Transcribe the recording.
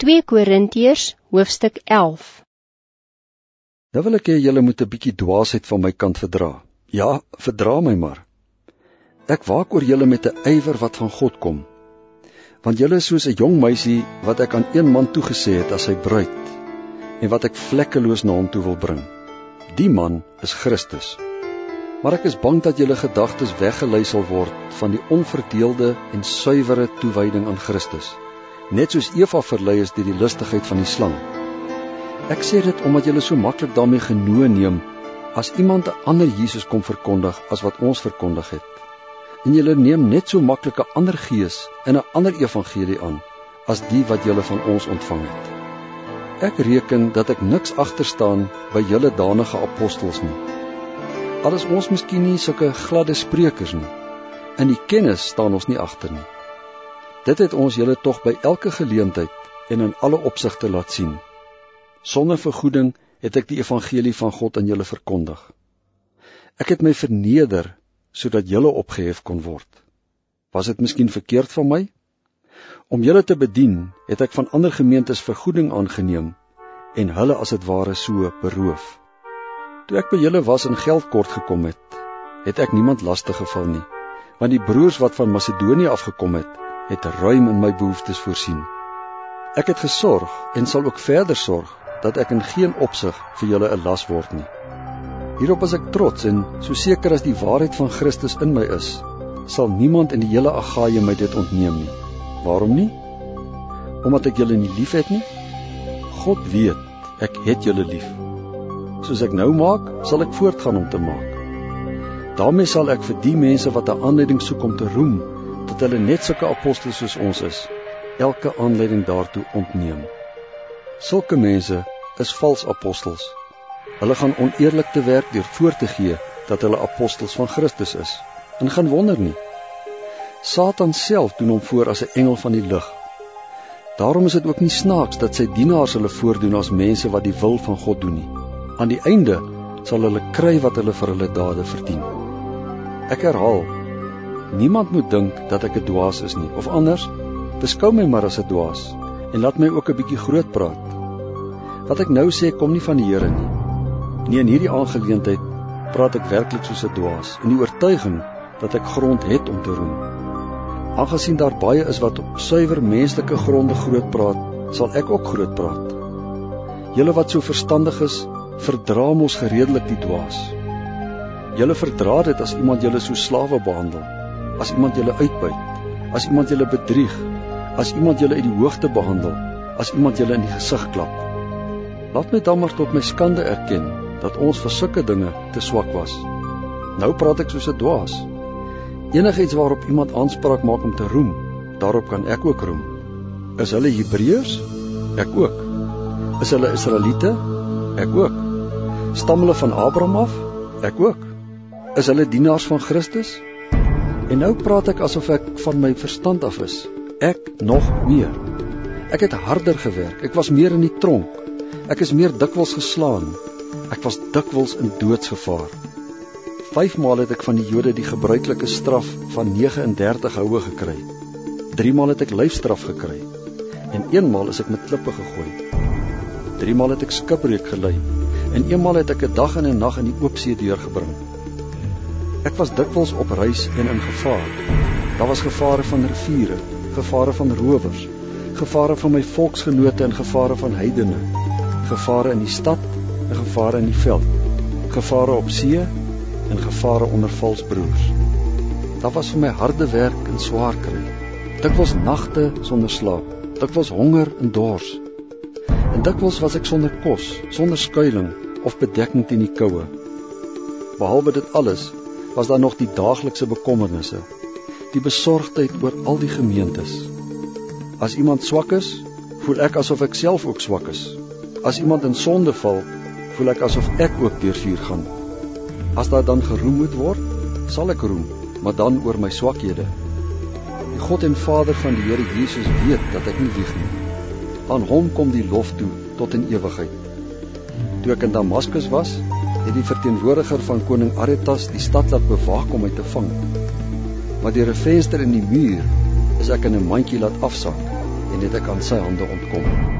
2 Korintiërs hoofstuk 11 Nou wil ek hê julle moet 'n bietjie dwaasheid van my kant verdra. Ja, verdra my maar. Ek waak oor julle met 'n ywer wat van God kom. Want julle is soos 'n jong meisie wat ek aan een man toegesê het as sy bruid en wat ek vlekkeloos na hom toe wil bring. Die man is Christus. Maar ek is bang dat julle gedagtes weggelei sal word van die onverdeelde en suiwere toewyding aan Christus net soos Eva verlei is deur die lustigheid van die slang. Ek sê dit omdat julle so maklik daarmee genoe neem as iemand 'n ander Jesus kom verkondig as wat ons verkondig het. En julle neem net so maklik 'n ander gees en 'n ander evangelie aan as die wat julle van ons ontvang het. Ek reken dat ek niks agter staan by julle danige apostels nie. Al is ons miskien nie sulke gladde sprekers nie. In die kennis staan ons nie agter nie. Dit het ons julle tog by elke geleentheid en in alle opsigte laat sien. Sonder vergoeding het ek die evangelie van God aan julle verkondig. Ek het my verneder sodat julle opgehef kon word. Was dit miskien verkeerd van my? Om julle te bedien, het ek van ander gemeentes vergoeding aangeneem en hulle as dit ware so beroof. Toe ek by julle was en geld kort gekom het, het ek niemand lastig geval nie, want die broers wat van Macedonië afgekom het, het ruim in my behoeftes voorsien. Ek het gesorg en sal ook verder sorg dat ek in geen opsig vir julle 'n las word nie. Hierop is ek trots en so seker as die waarheid van Christus in my is, sal niemand in die hele Agaia my dit ontneem nie. Waarom nie? Omdat ek julle nie liefhet nie? God weet, ek het julle lief. Soos ek nou maak, sal ek voortgaan om te maak. daarmee sal ek vir die mense wat 'n aanleiding soek om te roem, dat hulle net sulke apostels soos ons is, elke aanleiding daartoe ontneem. Sulke mense is vals apostels. Hulle gaan oneerlik te werk deur voor te gee dat hulle apostels van Christus is. En gaan wonder nie. Satan self doen hom voor as 'n engel van die lig. Daarom is dit ook nie snaaks dat sy dienaars hulle voordoen as mense wat die wil van God doen nie. Aan die einde sal hulle kry wat hulle vir hulle dade verdien. Ek herhaal, Niemand moet dink dat ek 'n dwaas is nie of anders beskou my maar as 'n dwaas en laat my ook 'n bietjie groot praat. Wat ek nou sê kom nie van die Here nie. Nee, in hierdie aangeleentheid praat ek werklik soos 'n dwaas in die oortuiging dat ek grond het om te roem. Aangesien daar baie is wat op suiwer menslike gronde groot praat, sal ek ook groot praat. Julle wat so verstandig is, verdra mos gereedelik die dwaas. Julle verdra dit as iemand julle so slawe behandel as iemand julle uitbuit, as iemand julle bedrieg, as iemand julle uit die hoogte behandel, as iemand julle in die gesig klap. Laat my dan maar tot my skande erken dat ons vir sulke dinge te swak was. Nou praat ek soos 'n dwaas. Enigiets waarop iemand aanspraak maak om te roem, daarop kan ek ook roem. Is hulle Hebreërs? Ek ook. Is hulle Israeliete? Ek ook. Stam hulle van Abraham af? Ek ook. Is hulle dienaars van Christus? En nou praat ek asof ek van my verstand af is. Ek nog meer. Ek het harder gewerk. Ek was meer in die tronk. Ek is meer dikwels geslaan. Ek was dikwels in doodsgevaar. 5 maal het ek van die Jode die gebruikelike straf van 39 houe gekry. 3 maal het ek lyfstraf gekry. En 1 maal is ek met klippe gegooi. 3 maal het ek skipbreek gelei. En 1 maal het ek 'n dag en 'n nag in die oop see deurgebring. Ek was dikwels op reis en in gevaar. Daar was gevare van riviere, gevare van rowers, gevare van my volksgenote en gevare van heidene, gevare in die stad en gevare in die veld, gevare op see en gevare onder vals broers. Daar was vir my harde werk en swaar kry. Dikwels nagte sonder slaap, dikwels honger en dors. En dikwels was ek sonder kos, sonder skuilings of bedekking teen die koue. Behalwe dit alles was daar nog die daaglikse bekommernisse, die besorgdheid oor al die gemeentes. As iemand swak is, voel ek asof ek self ook swak is. As iemand in sonde val, voel ek asof ek ook deur vuur gaan. As daar dan geroem moet word, sal ek roem, maar dan oor my swakhede. Die God en Vader van die Here Jesus weet dat ek nie lieg nie. Aan hom kom die lof toe tot in ewigheid. Toe ek in Damaskus was, het die verteenwoordiger van koning Aretas die stad laat bewaak om my te vang. Maar deur 'n venster in die muur is ek in 'n mandjie laat afsak en het ek aan sy hande ontkom.